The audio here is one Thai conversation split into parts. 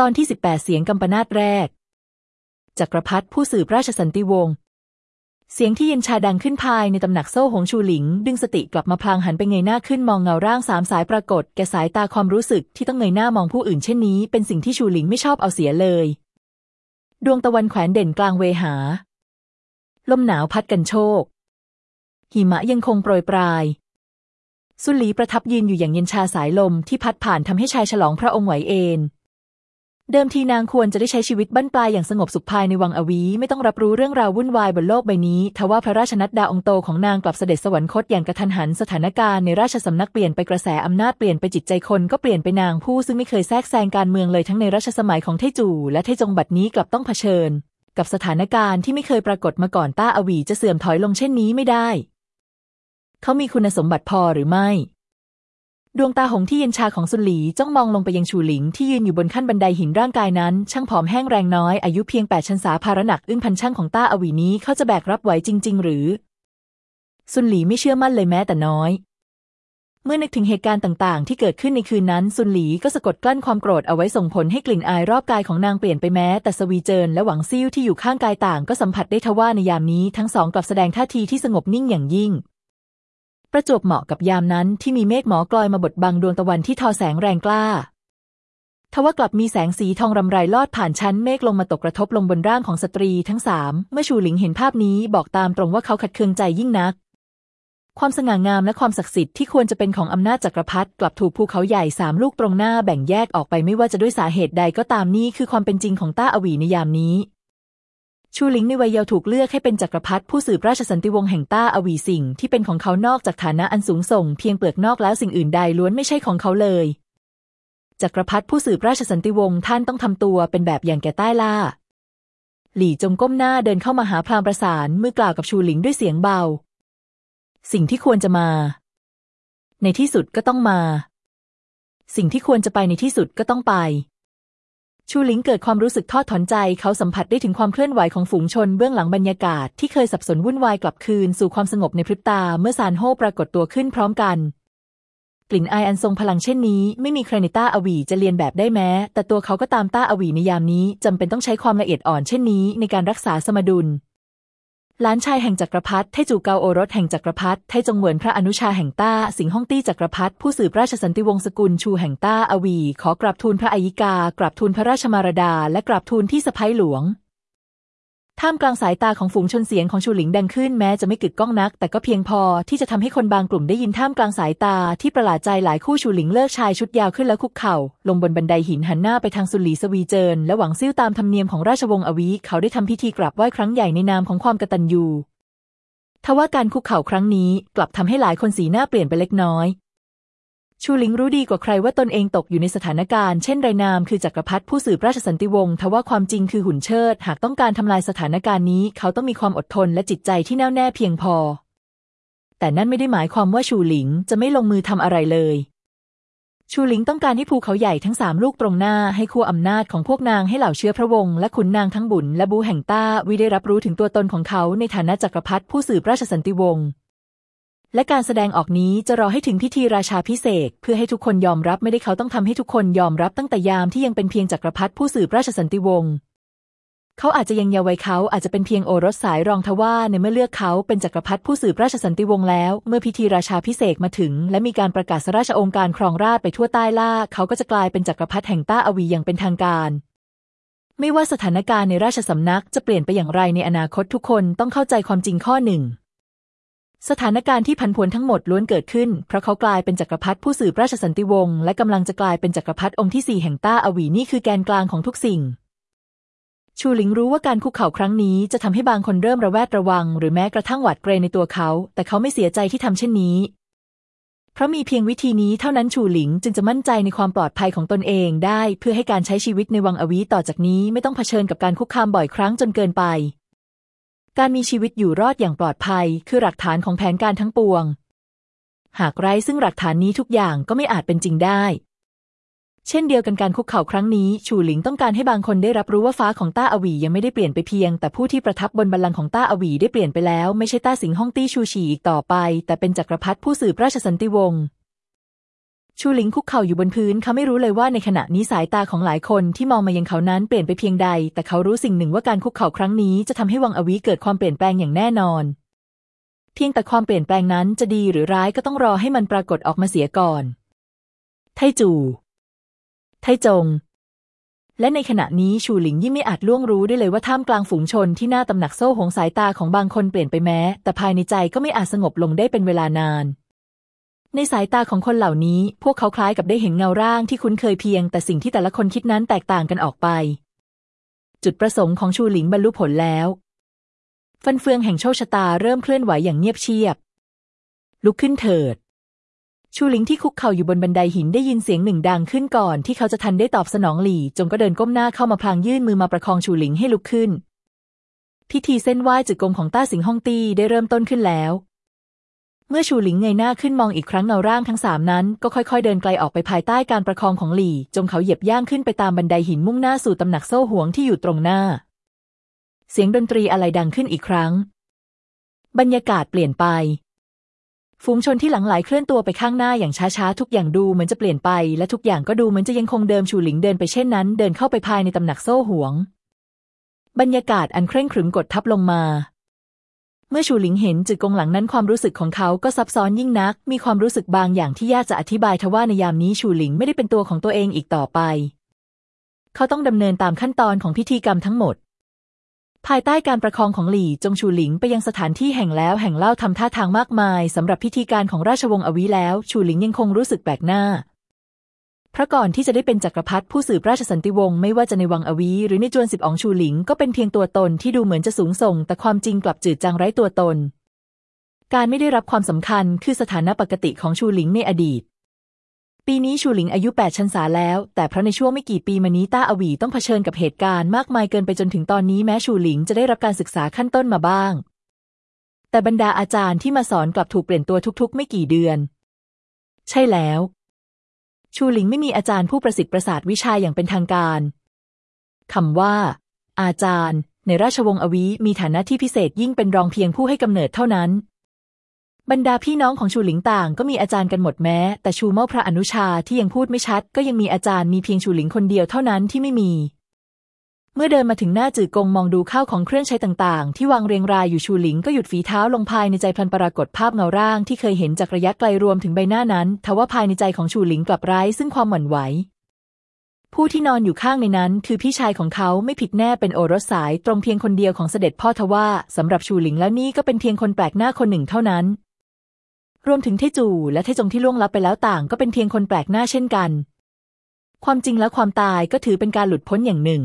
ตอนที่ 18 เสียงกำปนาตแรก จักรพรรดิผู้สืบราชสันติวงศ์ เสียงที่เย็นชาดังขึ้นภายในตำหนักโซ่หงชูหลิง ดึงสติกลับมาพลางหันไปเงยหน้าขึ้นมองเงาร่างสามสายปรากฏ แกสายตาความรู้สึกที่ต้องเงยหน้ามองผู้อื่นเช่นนี้ เป็นสิ่งที่ชูหลิงไม่ชอบเอาเสียเลย ดวงตะวันแขวนเด่นกลางเวหา ลมหนาวพัดกันโชก หิมะยังคงโปรยปลายสุลีประทับยืนอยู่อย่างเย็นชาสายลมที่พัดผ่านทำให้ชายฉลองพระองค์ไหวเอน เดิมทีนางควรจะได้ใช้ชีวิตบั้นปลายอย่างสงบสุขภายในวังอวีไม่ต้องรับรู้เรื่องราววุ่นวายบนโลกใบนี้ทว่าพระราชนัดดาองโตของนางกลับเสด็จสวรรคตอย่างกระทันหันสถานการณ์ในราชสำนักเปลี่ยนไปกระแสอำนาจเปลี่ยนไปจิตใจคนก็เปลี่ยนไปนางผู้ซึ่งไม่เคยแทรกแซงการเมืองเลยทั้งในรัชสมัยของเทจูและเทจงบัดนี้กลับต้องเผชิญ กับสถานการณ์ที่ไม่เคยปรากฏมาก่อนต้าอวีจะเสื่อมถอยลงเช่นนี้ไม่ได้ เขามีคุณสมบัติพอหรือไม่ ดวงตาหงที่เย็นชาของสุนหลีจ้องมองลงไปยังชูหลิงที่ยืนอยู่บนขั้นบันไดหินร่างกายนั้น ช่างผอมแห้งแรงน้อยอายุเพียงแปดชันษาภาระหนักอึ้งพันช่างของต้าอวีนี้เขาจะแบกรับไหวจริง ๆ หรือสุนหลีไม่เชื่อมั่นเลยแม้แต่น้อย เมื่อนึกถึงเหตุการณ์ต่างๆ ที่เกิดขึ้นในคืนนั้นสุนหลีก็สะกดกลั้นความโกรธเอาไว้ส่งผลให้กลิ่นอายรอบกายของนางเปลี่ยนไปแม้ แต่สวีเจินและหวังซิ่วที่อยู่ข้างกายต่าง ก็สัมผัสได้ทว่าในยามนี้ทั้งสองกลับแสดงท่าทีที่สงบนิ่งอย่างยิ่ง ประจวบเหมาะกับยามนั้นที่มีเมฆหมอกลอยมาบดบังดวงตะวันที่ทอแสงแรงกล้า ทว่ากลับมีแสงสีทองรำไรลอดผ่านชั้นเมฆลงมาตกกระทบลงบนร่างของสตรีทั้งสาม เมื่อชูหลิงเห็นภาพนี้บอกตามตรงว่าเขาขัดเคืองใจยิ่งนัก ความสง่างามและความศักดิ์สิทธิ์ที่ควรจะเป็นของอำนาจจักรพรรดิกลับถูกภูเขาใหญ่สามลูกตรงหน้าแบ่งแยกออกไปไม่ว่าจะด้วยสาเหตุใดก็ตามนี่คือความเป็นจริงของต้าอวีในยามนี้ ชูหลิงในวัยเยาว์ถูกเลือกให้เป็นจักรพรรดิผู้สืบราชสันติวงศ์แห่งต้าอวีสิงที่เป็นของเขานอกจากฐานะอันสูงส่ง เพียงเปลือกนอกแล้วสิ่งอื่นใดล้วนไม่ใช่ของเขาเลย จักรพรรดิผู้สืบราชสันติวงศ์ท่านต้องทำตัวเป็นแบบอย่างแก่ใต้ล่า หลี่จงก้มหน้าเดินเข้ามาหาพรามประสานเมื่อกล่าวกับชูหลิงด้วยเสียงเบา สิ่งที่ควรจะมา ในที่สุดก็ต้องมา สิ่งที่ควรจะไปในที่สุดก็ต้องไป ชูหลิงเกิดความรู้สึกทอดถอนใจ เขาสัมผัสได้ถึงความเคลื่อนไหวของฝูงชนเบื้องหลังบรรยากาศที่เคยสับสนวุ่นวายกลับคืนสู่ความสงบในพริบตาเมื่อซานโฮปรากฏตัวขึ้นพร้อมกันกลิ่นอายอันทรงพลังเช่นนี้ ไม่มีใครในต้าอวีจะเลียนแบบได้แม้ แต่ตัวเขาก็ตามต้าอวีในยามนี้จำเป็นต้องใช้ความละเอียดอ่อนเช่นนี้ในการรักษาสมดุล หลานชายแห่งจักรพรรดิไท่จู่เกาโอรสแห่งจักรพรรดิไทจงเหวินพระอนุชาแห่งต้าสิงหวงตี้จักรพรรดิผู้สืบราชสันติวงศ์สกุลชูแห่งต้าอวี ขอกราบทูลพระอัยิกากราบทูลพระราชมารดา และกราบทูลพี่สะใภ้หลวง ท่ามกลางสายตาของฝูงชนเสียงของชูหลิงดังขึ้นแม้จะไม่กึกก้องนัก แต่ก็เพียงพอที่จะทำให้คนบางกลุ่มได้ยินท่ามกลางสายตาที่ประหลาดใจหลายคู่ชูหลิงเลิกชายชุดยาวขึ้นแล้วคุกเข่า ลงบนบันไดหินหันหน้าไปทางสุลีสวีเจินและหวังซิ่วตามธรรมเนียมของราชวงศ์อวีเขาได้ทำพิธีกราบไหว้ครั้งใหญ่ในนามของความกตัญญูทว่าการคุกเข่าครั้งนี้กลับทำให้หลายคนสีหน้าเปลี่ยนไปเล็กน้อย ชูหลิงรู้ดีกว่าใครว่าตนเองตกอยู่ในสถานการณ์เช่นไรนามคือจักรพรรดิผู้สืบราชสันติวงศ์ทว่าความจริงคือหุ่นเชิด หากต้องการทำลายสถานการณ์นี้ เขาต้องมีความอดทนและจิตใจที่แน่วแน่เพียงพอ แต่นั่นไม่ได้หมายความว่าชูหลิงจะไม่ลงมือทำอะไรเลย ชูหลิงต้องการให้ภูเขาใหญ่ทั้งสามลูกตรงหน้าให้คู่อำนาจของพวกนางให้เหล่าเชื้อพระวงศ์และขุนนางทั้งบุญและบูแห่งต้าวิได้รับรู้ถึงตัวตนของเขาในฐานะจักรพรรดิผู้สืบราชสันติวงศ์ และการแสดงออกนี้จะรอให้ถึงพิธีราชาพิเศษ เพื่อให้ทุกคนยอมรับไม่ได้เขาต้องทำให้ทุกคนยอมรับตั้งแต่ยามที่ยังเป็นเพียงจักรพรรดิผู้สืบราชสันติวงศ์เขาอาจจะยังเยาว์วัยเขาอาจจะเป็นเพียงโอรสสายรองทว่าในเมื่อเลือกเขาเป็นจักรพรรดิผู้สืบราชสันติวงศ์แล้ว เมื่อพิธีราชาพิเศษมาถึง และมีการประกาศสราชองค์การครองราชไปทั่วใต้ล่า เขาก็จะกลายเป็นจักรพรรดิแห่งต้าอวีอย่างเป็นทางการ ไม่ว่าสถานการณ์ในราชสำนักจะเปลี่ยนไปอย่างไรในอนาคตทุกคนต้องเข้าใจความจริงข้อหนึ่ง สถานการณ์ที่ผันผวนทั้งหมดล้วนเกิดขึ้น เพราะเขากลายเป็นจักรพรรดิผู้สืบราชสันติวงศ์และกำลังจะกลายเป็นจักรพรรดิองค์ที่สี่แห่งต้าอวีนี่คือแกนกลางของทุกสิ่ง ชูหลิงรู้ว่าการคุกเข่าครั้งนี้จะทำให้บางคนเริ่มระแวดระวัง หรือแม้กระทั่งหวาดเกรงในตัวเขา แต่เขาไม่เสียใจที่ทำเช่นนี้ เพราะมีเพียงวิธีนี้เท่านั้นชูหลิงจึงจะมั่นใจในความปลอดภัยของตนเองได้ เพื่อให้การใช้ชีวิตในวังอวีต่อจากนี้ไม่ต้องเผชิญกับการคุกคามบ่อยครั้งจนเกินไป การมีชีวิตอยู่รอดอย่างปลอดภัย คือหลักฐานของแผนการทั้งปวง หากไร้ซึ่งหลักฐานนี้ทุกอย่างก็ไม่อาจเป็นจริงได้ เช่นเดียวกันการคุกเข่าครั้งนี้ ชูหลิงต้องการให้บางคนได้รับรู้ว่าฟ้าของต้าอวียังไม่ได้เปลี่ยนไปเพียง แต่ผู้ที่ประทับบนบัลลังก์ของต้าอวีได้เปลี่ยนไปแล้ว ไม่ใช่ต้าสิงห้องตี้ชูฉีอีกต่อไป แต่เป็นจักรพรรดิผู้สืบราชสันติวงศ์ ชูหลิงคุกเข่าอยู่บนพื้นเขาไม่รู้เลยว่าในขณะนี้สายตาของหลายคนที่มองมายังเขานั้นเปลี่ยนไปเพียงใด แต่เขารู้สิ่งหนึ่งว่าการคุกเข่าครั้งนี้จะทำให้วังอวีเกิดความเปลี่ยนแปลงอย่างแน่นอน เพียงแต่ความเปลี่ยนแปลงนั้นจะดีหรือร้ายก็ต้องรอให้มันปรากฏออกมาเสียก่อน ไทจูไทจง และในขณะนี้ชูหลิงยิ่งไม่อาจล่วงรู้ได้เลยว่าท่ามกลางฝูงชนที่หน้าตำหนักโซ่หงสายตาของบางคนเปลี่ยนไปแม้ แต่ภายในใจก็ไม่อาจสงบลงได้เป็นเวลานาน ในสายตาของคนเหล่านี้ พวกเขาคล้ายกับได้เห็นเงาร่างที่คุ้นเคยเพียง แต่สิ่งที่แต่ละคนคิดนั้นแตกต่างกันออกไป จุดประสงค์ของชูหลิงบรรลุผลแล้ว ฟันเฟืองแห่งโชคชะตาเริ่มเคลื่อนไหวอย่างเงียบเชียบ ลุกขึ้นเถิด ชูหลิงที่คุกเข่าอยู่บนบันไดหินได้ยินเสียงหนึ่งดังขึ้นก่อนที่เขาจะทันได้ตอบสนองหลี่ จงก็เดินก้มหน้าเข้ามาพลางยื่นมือมาประคองชูหลิงให้ลุกขึ้น พิธีเส้นไหว้จุดกงของต้าสิงฮ่องตี้ได้เริ่มต้นขึ้นแล้ว เมื่อชูหลิงเงยหน้าขึ้นมองอีกครั้งเงาร่างทั้งสามนั้น ก็ค่อยๆ เดินไกลออกไปภายใต้การประคองของหลี่ จงเขาเหยียบย่างขึ้นไปตามบันไดหินมุ่งหน้าสู่ตำหนักโซ่ห่วงที่อยู่ตรงหน้า เสียงดนตรีอะไรดังขึ้นอีกครั้ง บรรยากาศเปลี่ยนไป ฝูงชนที่หลังไหลเคลื่อนตัวไปข้างหน้าอย่างช้าๆ ทุกอย่างดูเหมือนจะเปลี่ยนไป และทุกอย่างก็ดูเหมือนจะยังคงเดิมชูหลิงเดินไปเช่นนั้น เดินเข้าไปภายในตำหนักโซ่ห่วง บรรยากาศอันเคร่งขรึมกดทับลงมา เมื่อชูหลิงเห็นจืดกงหลังนั้นความรู้สึกของเขาก็ซับซ้อนยิ่งนัก มีความรู้สึกบางอย่างที่ยากจะอธิบายทว่าในยามนี้ชูหลิงไม่ได้เป็นตัวของตัวเองอีกต่อไป เขาต้องดำเนินตามขั้นตอนของพิธีกรรมทั้งหมด ภายใต้การประคองของหลี่จงชูหลิงไปยังสถานที่แห่งแล้วแห่งเล่าทำท่าทางมากมายสำหรับพิธีการของราชวงศ์อวีแล้ว ชูหลิงยังคงรู้สึกแปลกหน้า พระก่อนที่จะได้เป็นจักรพรรดิผู้สืบราชสันติวงศ์ไม่ว่าจะในวังอวี หรือในจวนสิบองชูหลิง ก็เป็นเพียงตัวตนที่ดูเหมือนจะสูงส่ง แต่ความจริงกลับจืดจางไร้ตัวตน การไม่ได้รับความสำคัญคือสถานะปกติของชูหลิงในอดีต ปีนี้ชูหลิงอายุแปดชันษาแล้ว แต่เพราะในช่วงไม่กี่ปีมานี้ต้าอวีต้องเผชิญกับเหตุการณ์มากมายเกินไปจนถึงตอนนี้แม้ชูหลิงจะได้รับการศึกษาขั้นต้นมาบ้าง แต่บรรดาอาจารย์ที่มาสอนกลับถูกเปลี่ยนตัวทุกๆ ไม่กี่เดือน ใช่แล้ว ชูหลิงไม่มีอาจารย์ผู้ประสิทธิ์ประสาทวิชาอย่างเป็นทางการคำว่า อาจารย์ ในราชวงศ์อวีมีฐานะที่พิเศษยิ่งเป็นรองเพียงผู้ให้กำเนิดเท่านั้น บรรดาพี่น้องของชูหลิงต่างก็มีอาจารย์กันหมดแม้ แต่ชูเมาพระอนุชาที่ยังพูดไม่ชัด ก็ยังมีอาจารย์มีเพียงชูหลิงคนเดียวเท่านั้นที่ไม่มี เมื่อเดินมาถึงหน้าจื่อกงมองดูข้าวของเครื่องใช้ต่างๆ ที่วางเรียงรายอยู่ชูหลิงก็หยุดฝีเท้าลงภายในใจพลันปรากฏภาพเงาร่างที่เคยเห็นจากระยะไกลรวมถึงใบหน้านั้น ทว่าภายในใจของชูหลิงกลับไร้ซึ่งความหวั่นไหว ผู้ที่นอนอยู่ข้างในนั้น คือพี่ชายของเขาไม่ผิดแน่เป็นโอรสสายตรงเพียงคนเดียวของเสด็จพ่อทว่าสำหรับชูหลิงแล้วนี่ก็เป็นเพียงคนแปลกหน้าคนหนึ่งเท่านั้น รวมถึงเทจูและเทจงที่ล่วงลับไปแล้วต่าง ก็เป็นเพียงคนแปลกหน้าเช่นกัน ความจริงแล้วความตายก็ถือเป็นการหลุดพ้นอย่างหนึ่ง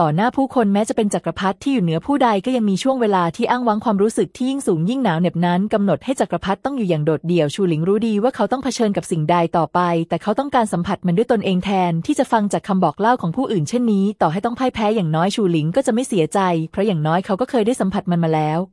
ต่อหน้าผู้คนแม้จะเป็นจักรพรรดิที่อยู่เหนือผู้ใดก็ยังมีช่วงเวลาที่อ้างว้างความรู้สึกที่ยิ่งสูงยิ่งหนาวเหน็บนั้นกำหนดให้จักรพรรดิต้องอยู่อย่างโดดเดี่ยวชูหลิงรู้ดีว่าเขาต้องเผชิญกับสิ่งใดต่อไป แต่เขาต้องการสัมผัสมันด้วยตนเองแทน ที่จะฟังจากคำบอกเล่าของผู้อื่นเช่นนี้ ต่อให้ต้องพ่ายแพ้อย่างน้อยชูหลิงก็จะไม่เสียใจ เพราะอย่างน้อยเขาก็เคยได้สัมผัสมันมาแล้ว